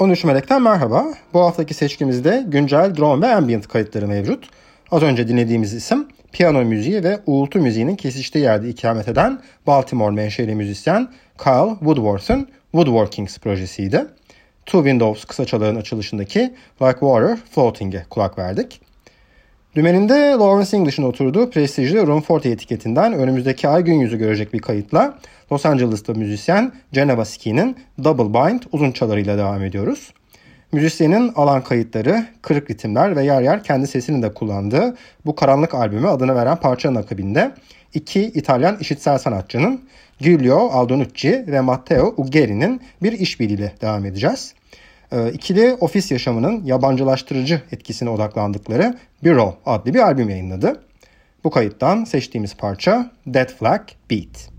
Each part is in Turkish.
13 Melek'ten merhaba. Bu haftaki seçkimizde güncel drone ve ambient kayıtları mevcut. Az önce dinlediğimiz isim piyano müziği ve uğultu müziğinin kesiştiği yerde ikamet eden Baltimore menşeli müzisyen Kyle Woodworth'ın Woodworkings projesiydi. Two Windows kısaçaların açılışındaki Like Water Floating'e kulak verdik. Dümeninde Lawrence English'in oturduğu prestijli Room 40 etiketinden önümüzdeki ay gün yüzü görecek bir kayıtla Los Angeles'ta müzisyen Geneva Ski'nin Double Bind uzun çalarıyla devam ediyoruz. Müzisyenin alan kayıtları, kırık ritimler ve yer yer kendi sesini de kullandığı bu karanlık albüme adını veren parçanın akabinde iki İtalyan işitsel sanatçının Giulio Aldonucci ve Matteo Ugheri'nin bir işbirliğiyle devam edeceğiz. Ee, ikili ofis yaşamının yabancılaştırıcı etkisine odaklandıkları Bureau adlı bir albüm yayınladı. Bu kayıttan seçtiğimiz parça Dead Flag Beat.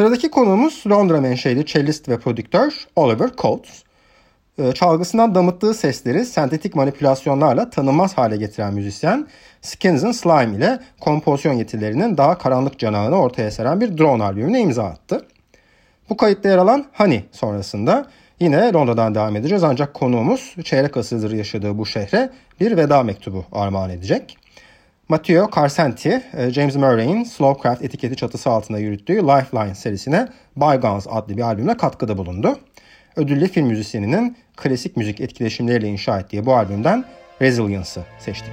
Sıradaki konuğumuz Londra menşeli cellist ve prodüktör Oliver Coates. Ee, çalgısından damıttığı sesleri sentetik manipülasyonlarla tanınmaz hale getiren müzisyen Skins and Slime ile kompozisyon yetilerinin daha karanlık canağını ortaya seren bir drone albümüne imza attı. Bu kayıtta yer alan Honey sonrasında yine Londra'dan devam edeceğiz ancak konuğumuz çeyrek asırdır yaşadığı bu şehre bir veda mektubu armağan edecek. Matteo Carcenti, e, James Murray'in Slowcraft etiketi çatısı altında yürüttüğü Lifeline serisine Bygones adlı bir albümle katkıda bulundu. Ödüllü film müzisyeninin klasik müzik etkileşimleriyle inşa ettiği bu albümden Resilience'ı seçtik.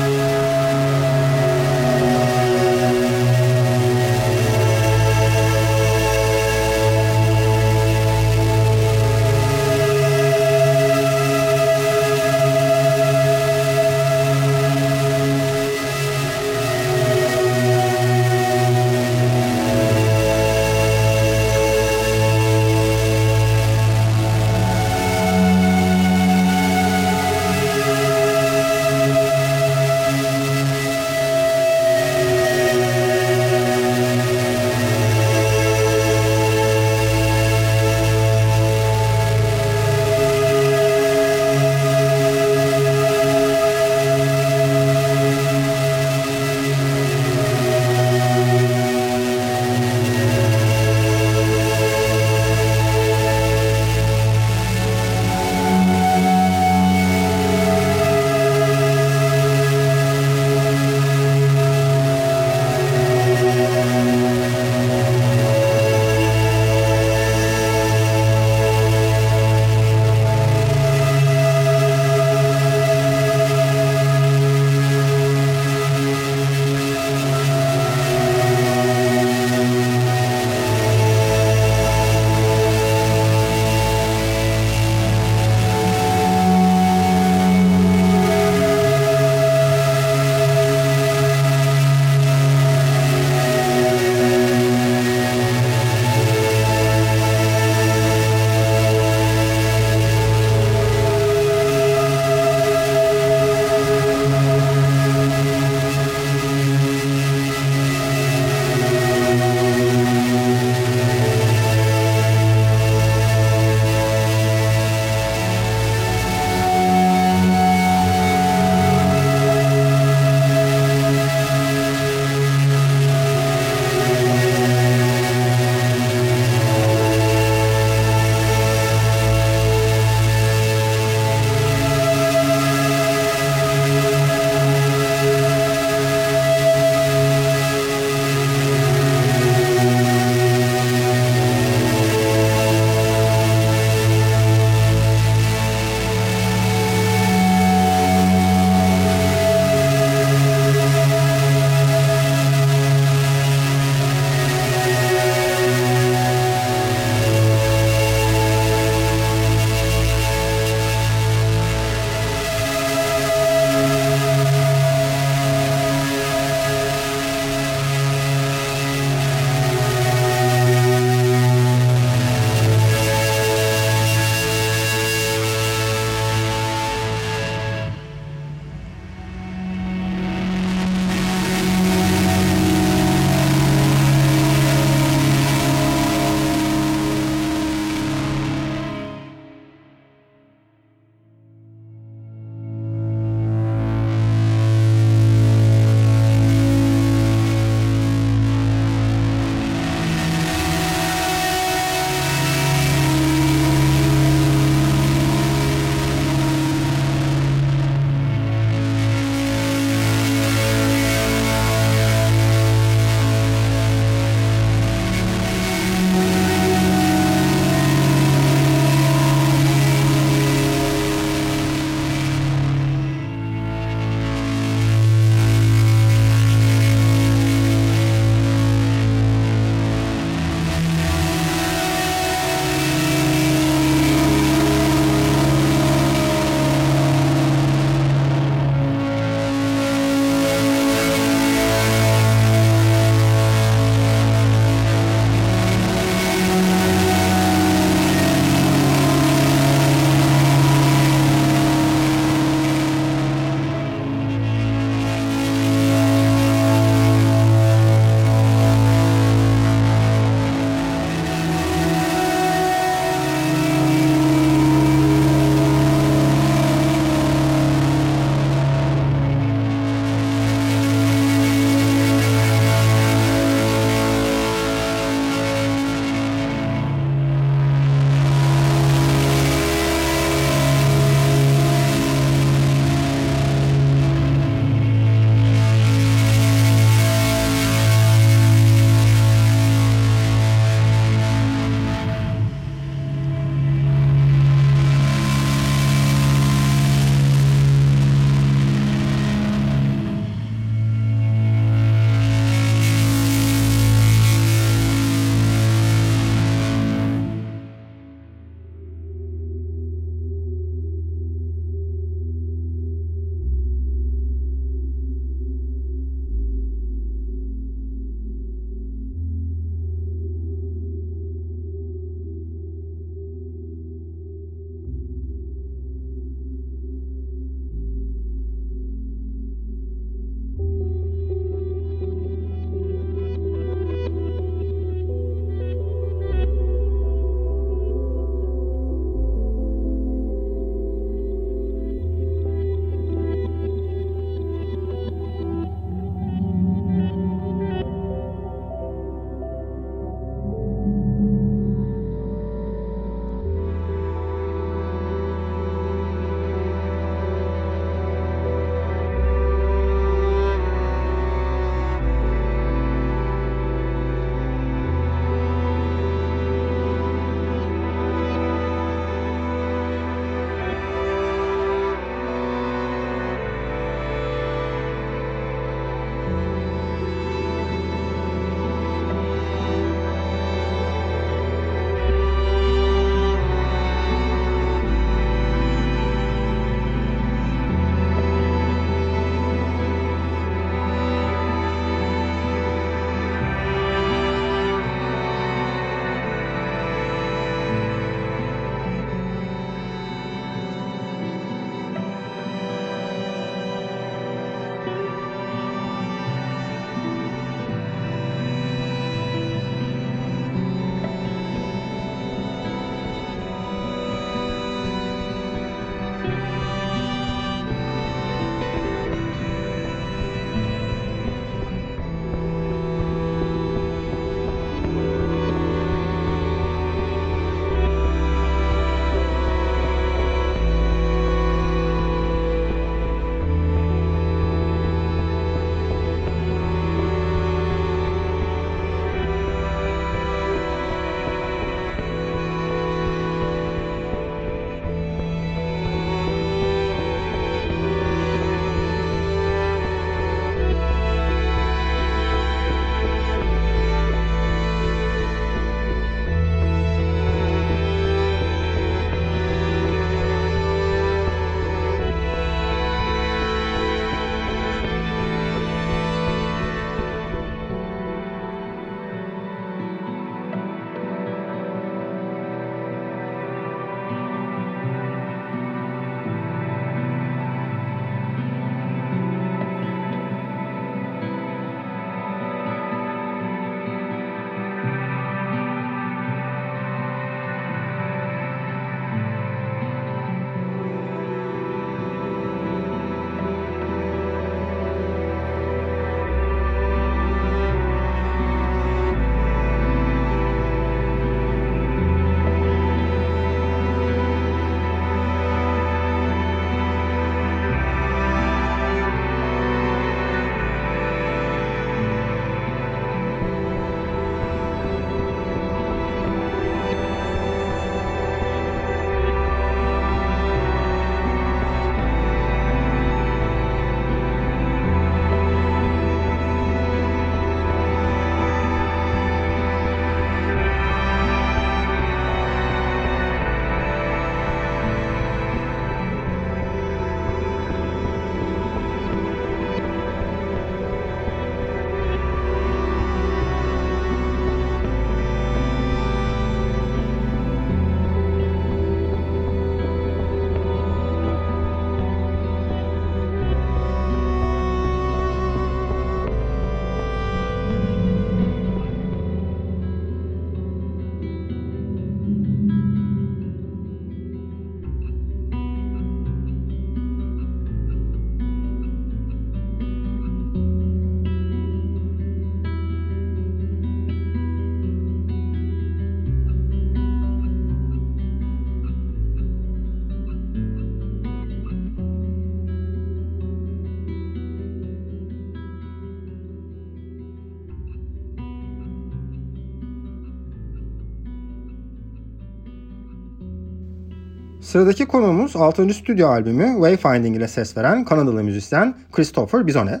Sıradaki konuğumuz 6. stüdyo albümü Wayfinding ile ses veren Kanadalı müzisyen Christopher Bizonet.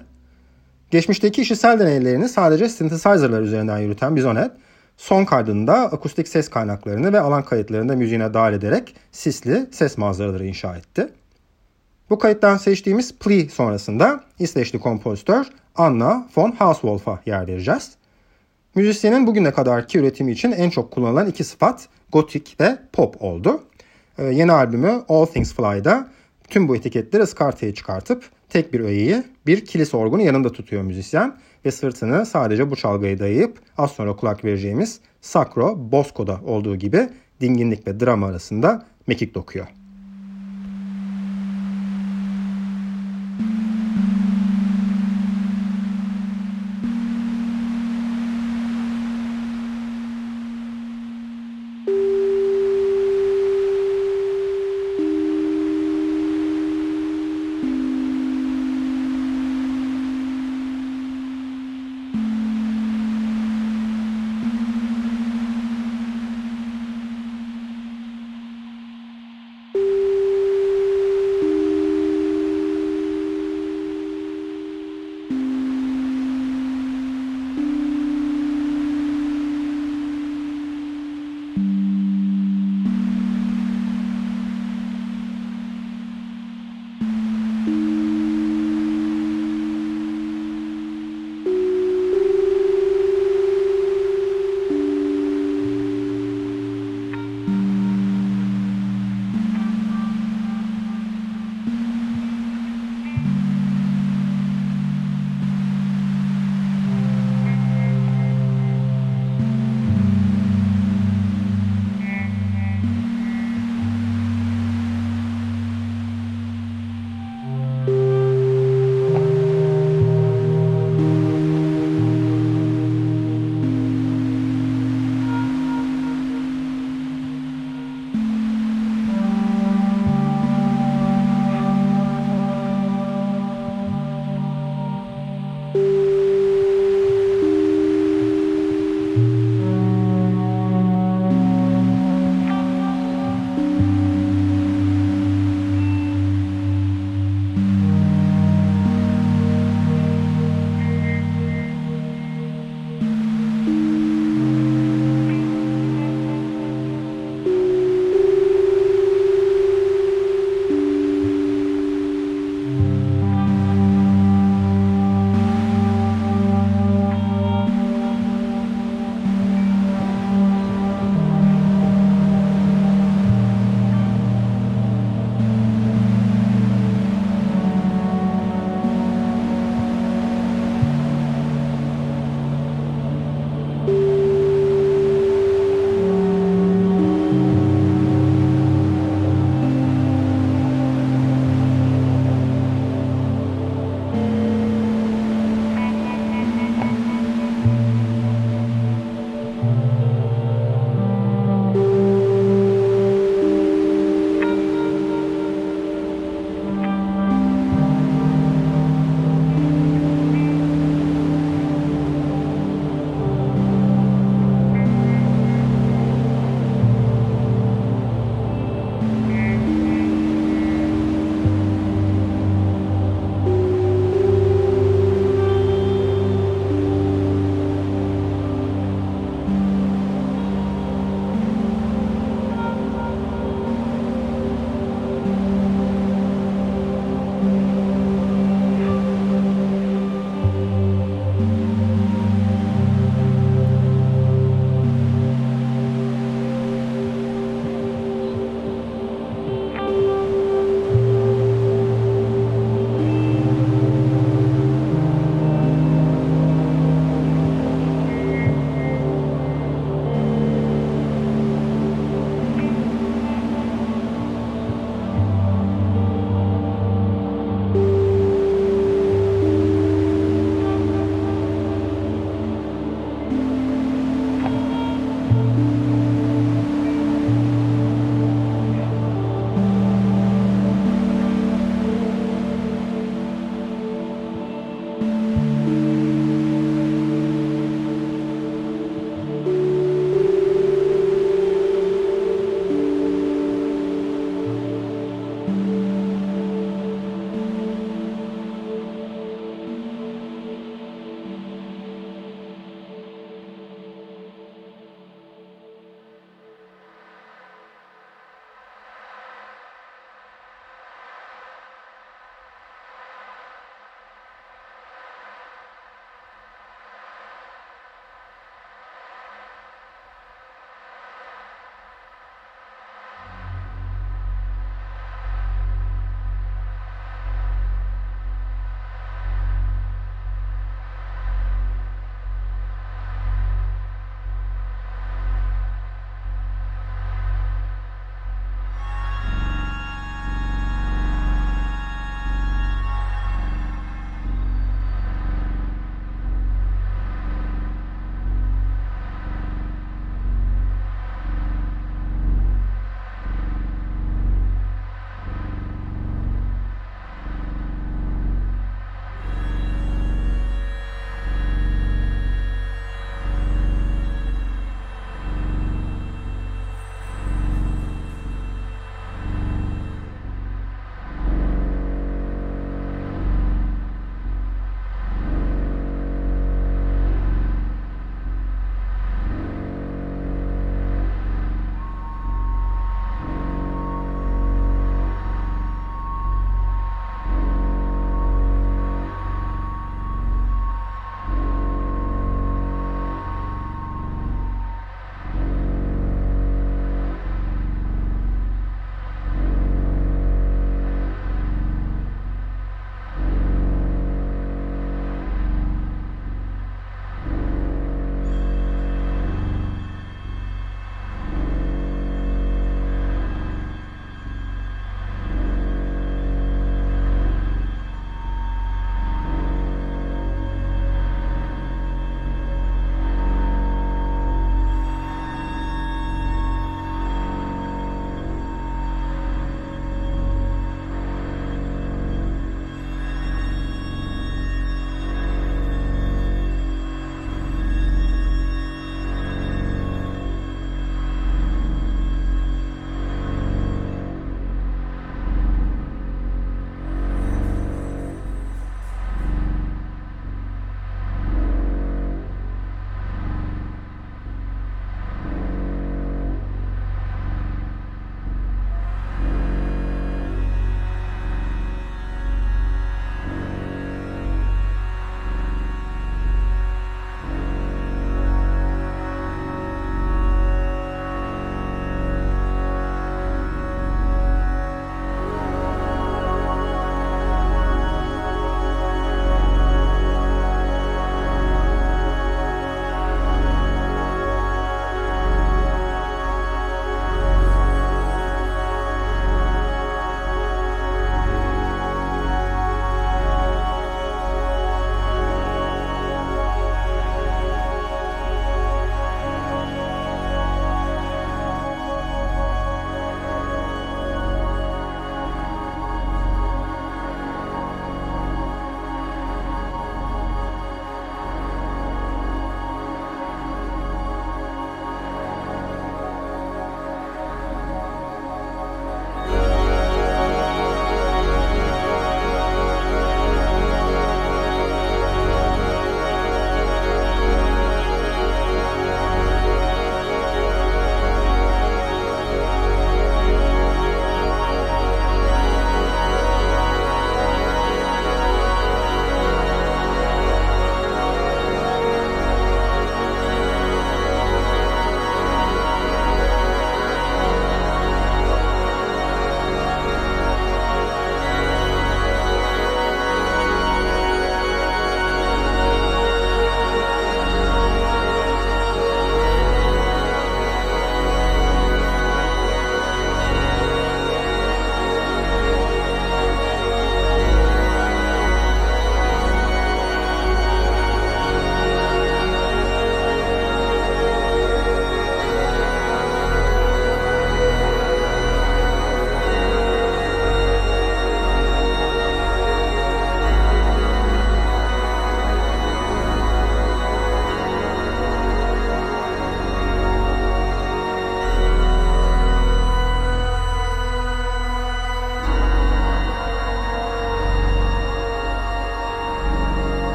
Geçmişteki işitsel deneylerini sadece synthesizer'lar üzerinden yürüten Bizonet, son kaydında akustik ses kaynaklarını ve alan kayıtlarını da müziğine dahil ederek sisli ses manzaraları inşa etti. Bu kayıttan seçtiğimiz Plea sonrasında İsveçli kompozitör Anna von Hauswolf'a yer vereceğiz. Müzisyenin bugüne kadarki üretimi için en çok kullanılan iki sıfat gotik ve pop oldu. Ee, yeni albümü All Things Fly'da tüm bu etiketleri ıskartaya çıkartıp tek bir öğeyi bir kilis orgunu yanında tutuyor müzisyen ve sırtını sadece bu çalgayı dayayıp az sonra kulak vereceğimiz Sacro Bosco'da olduğu gibi dinginlik ve drama arasında mekik dokuyor.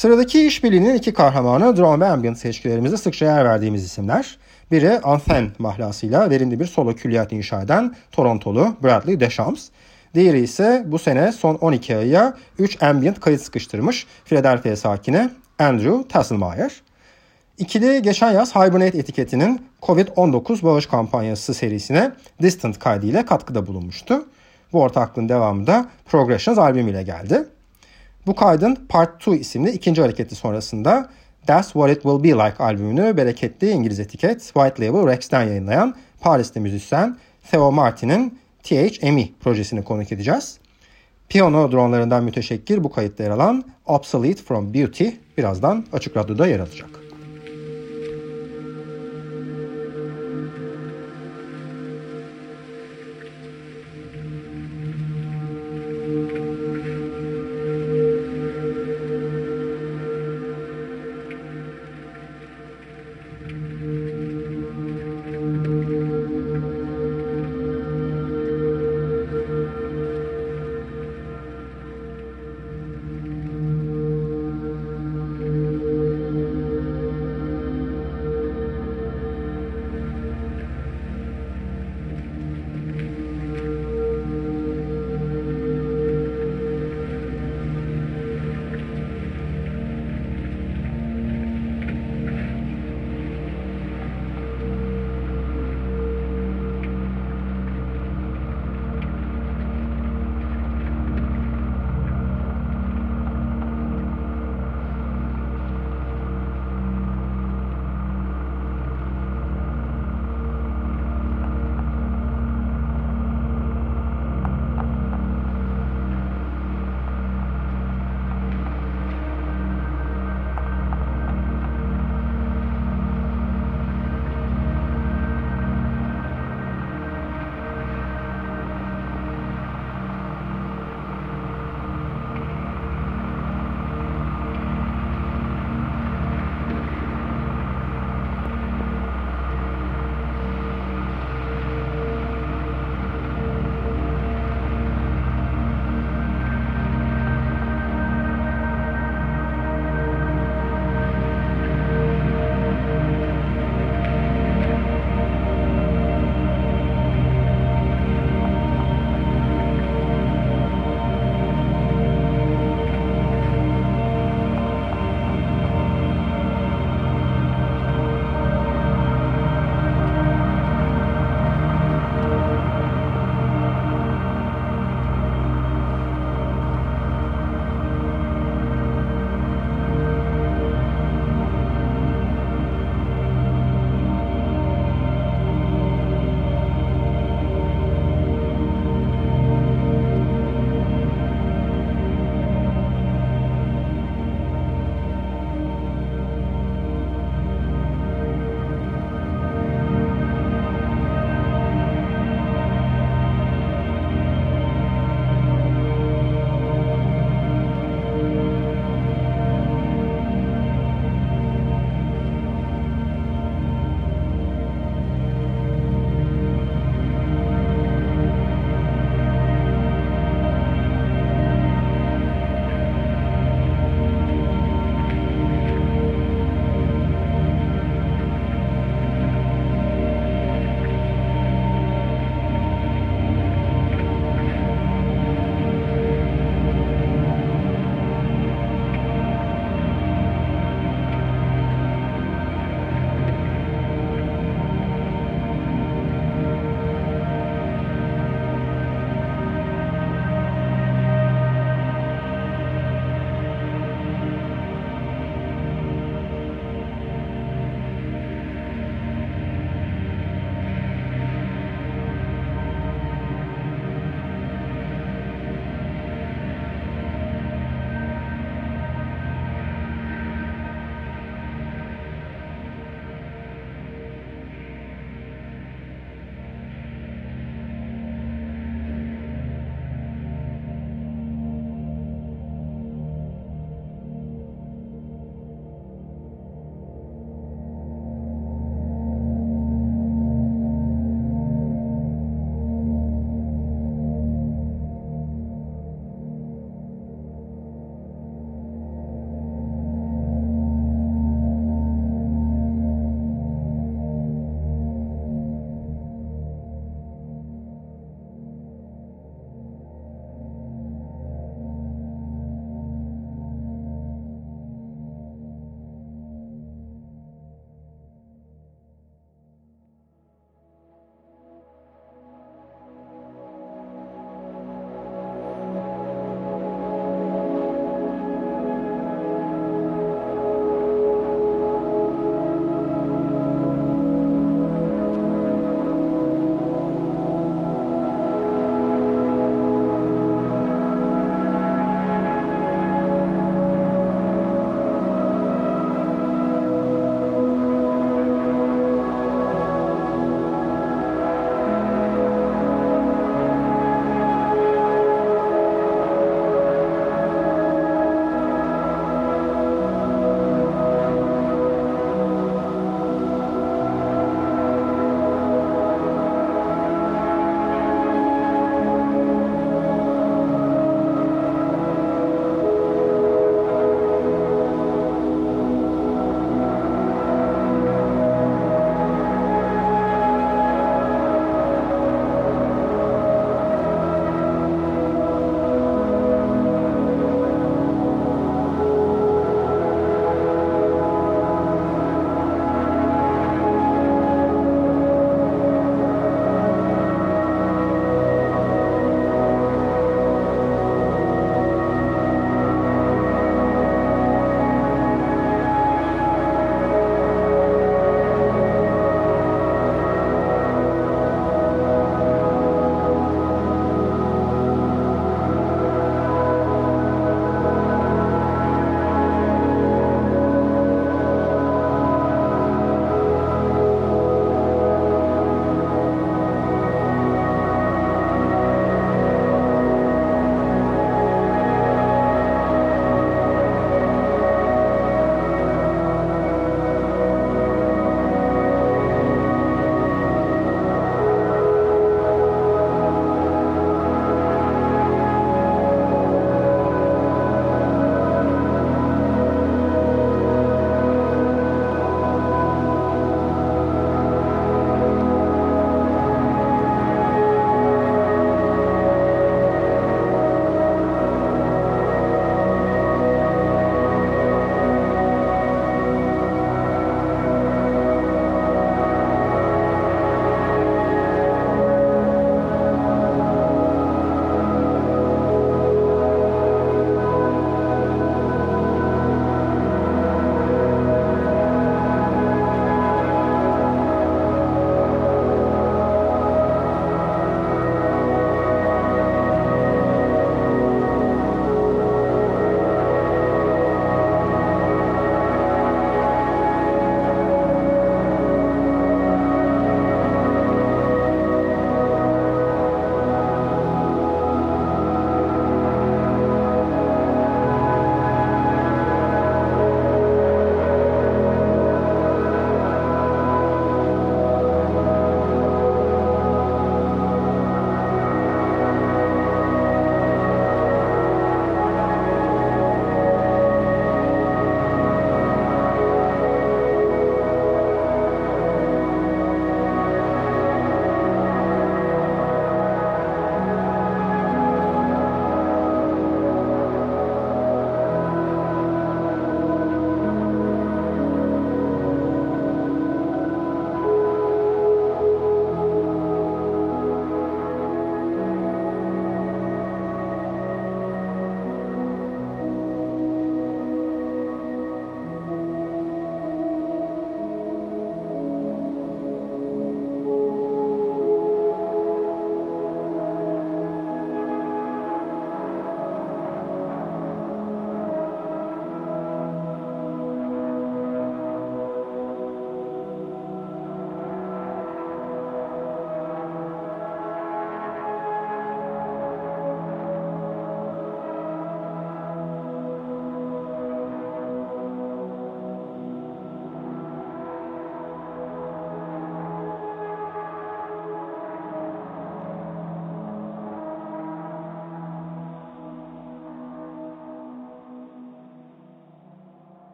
Sıradaki işbirliğinin iki kahramanı drone ve ambient seçkilerimizde sıkça yer verdiğimiz isimler. Biri Anthen mahlasıyla verimli bir solo külliyat inşa eden Torontolu Bradley Deschamps. Diğeri ise bu sene son 12 aya 3 ambient kayıt sıkıştırmış Philadelphia sakini Andrew Tasselmayer. İkili geçen yaz Hibernate etiketinin COVID-19 bağış kampanyası serisine Distant kaydıyla katkıda bulunmuştu. Bu ortaklığın devamı da Progressions albümüyle geldi. Bu kaydın Part 2 isimli ikinci hareketi sonrasında That's What It Will Be Like albümünü bereketli İngiliz etiket White Label Rex'ten yayınlayan Paris'te müzisyen Theo Martin'in THME projesini konuk edeceğiz. Piyano dronlarından müteşekkir bu kayıtta yer alan Obsolete From Beauty birazdan Açık Radyo'da yer alacak.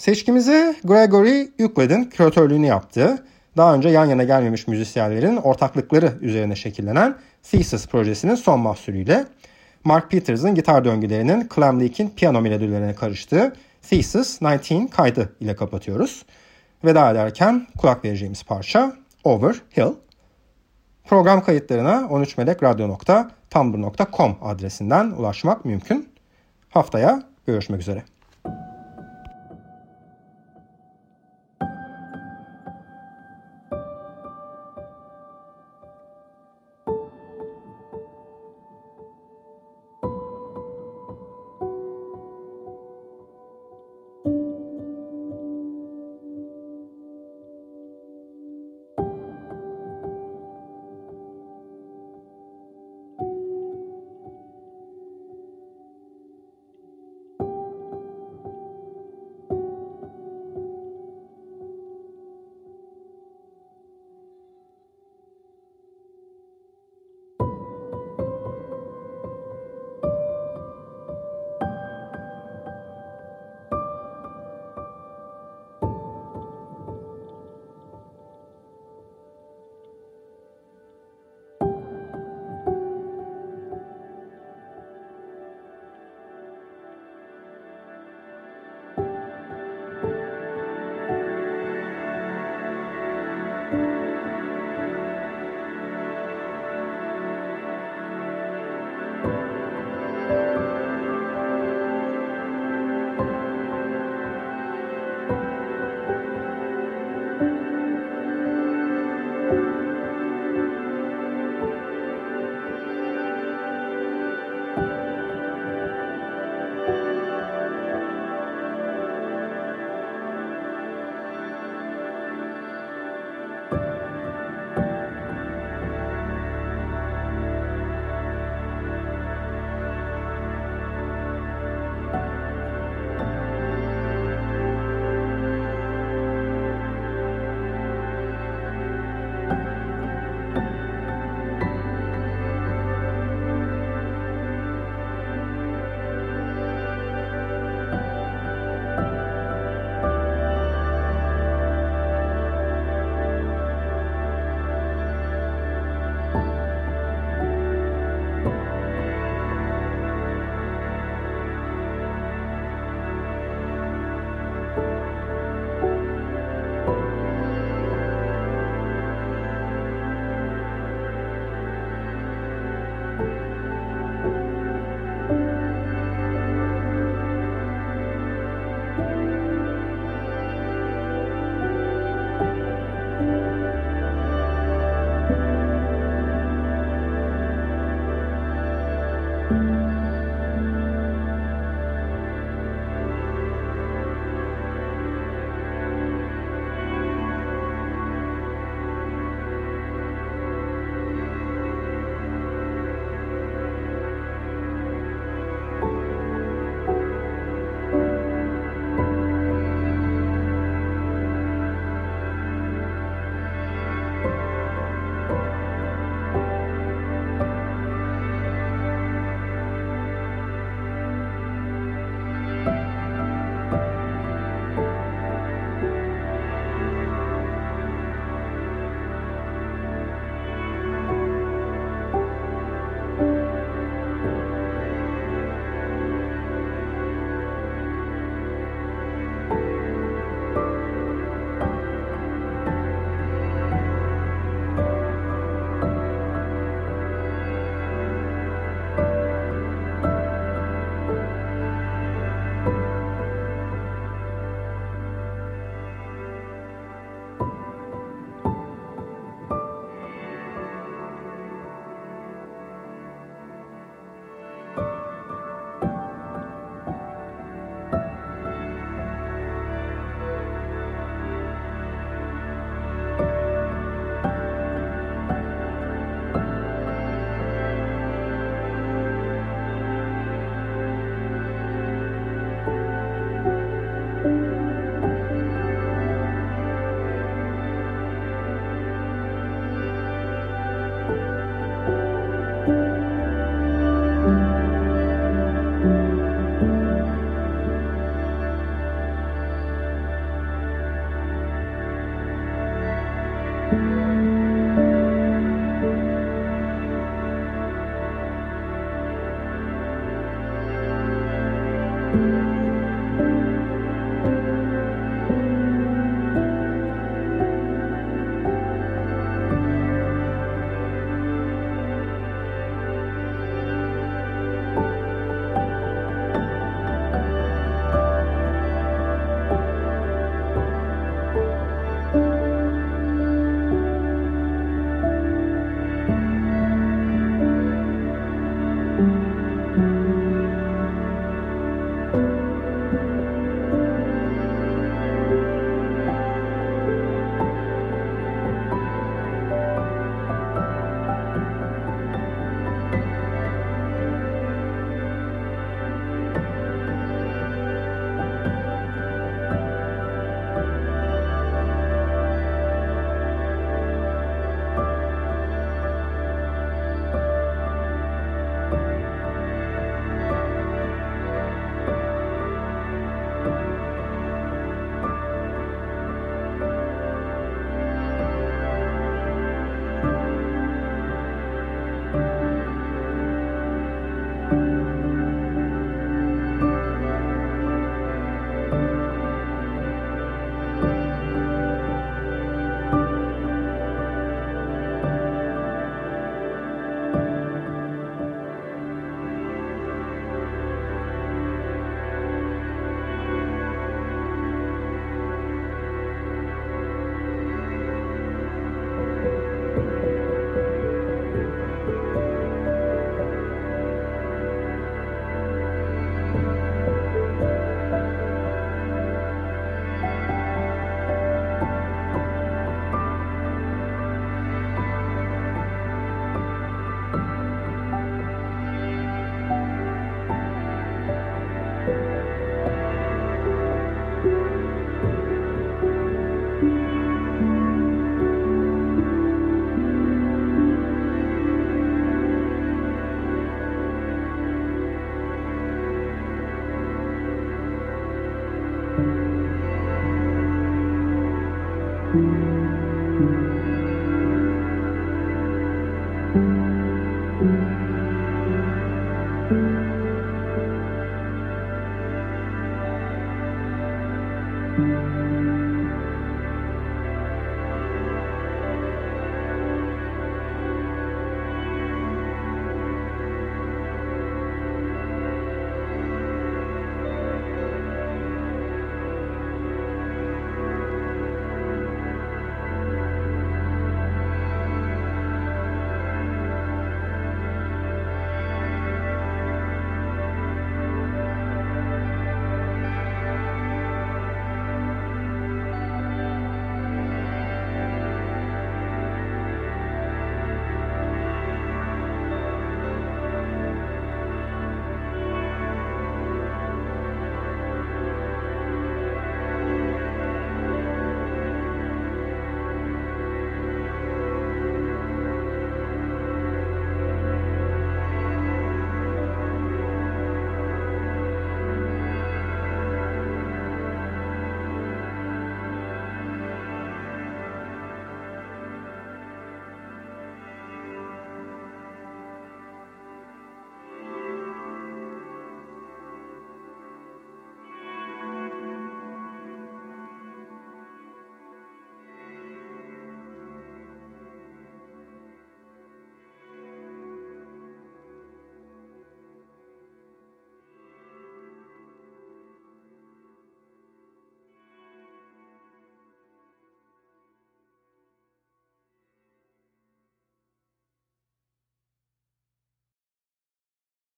Seçkimize Gregory Euclid'in küratörlüğünü yaptığı, daha önce yan yana gelmemiş müzisyenlerin ortaklıkları üzerine şekillenen Thesis projesinin son mahsulüyle Mark Peters'ın gitar döngülerinin Clem Leake'in piyano melodilerine karıştığı Thesis 19 kaydı ile kapatıyoruz. Veda ederken kulak vereceğimiz parça Over Hill. Program kayıtlarına 13melekradyo.tumblr.com adresinden ulaşmak mümkün. Haftaya görüşmek üzere.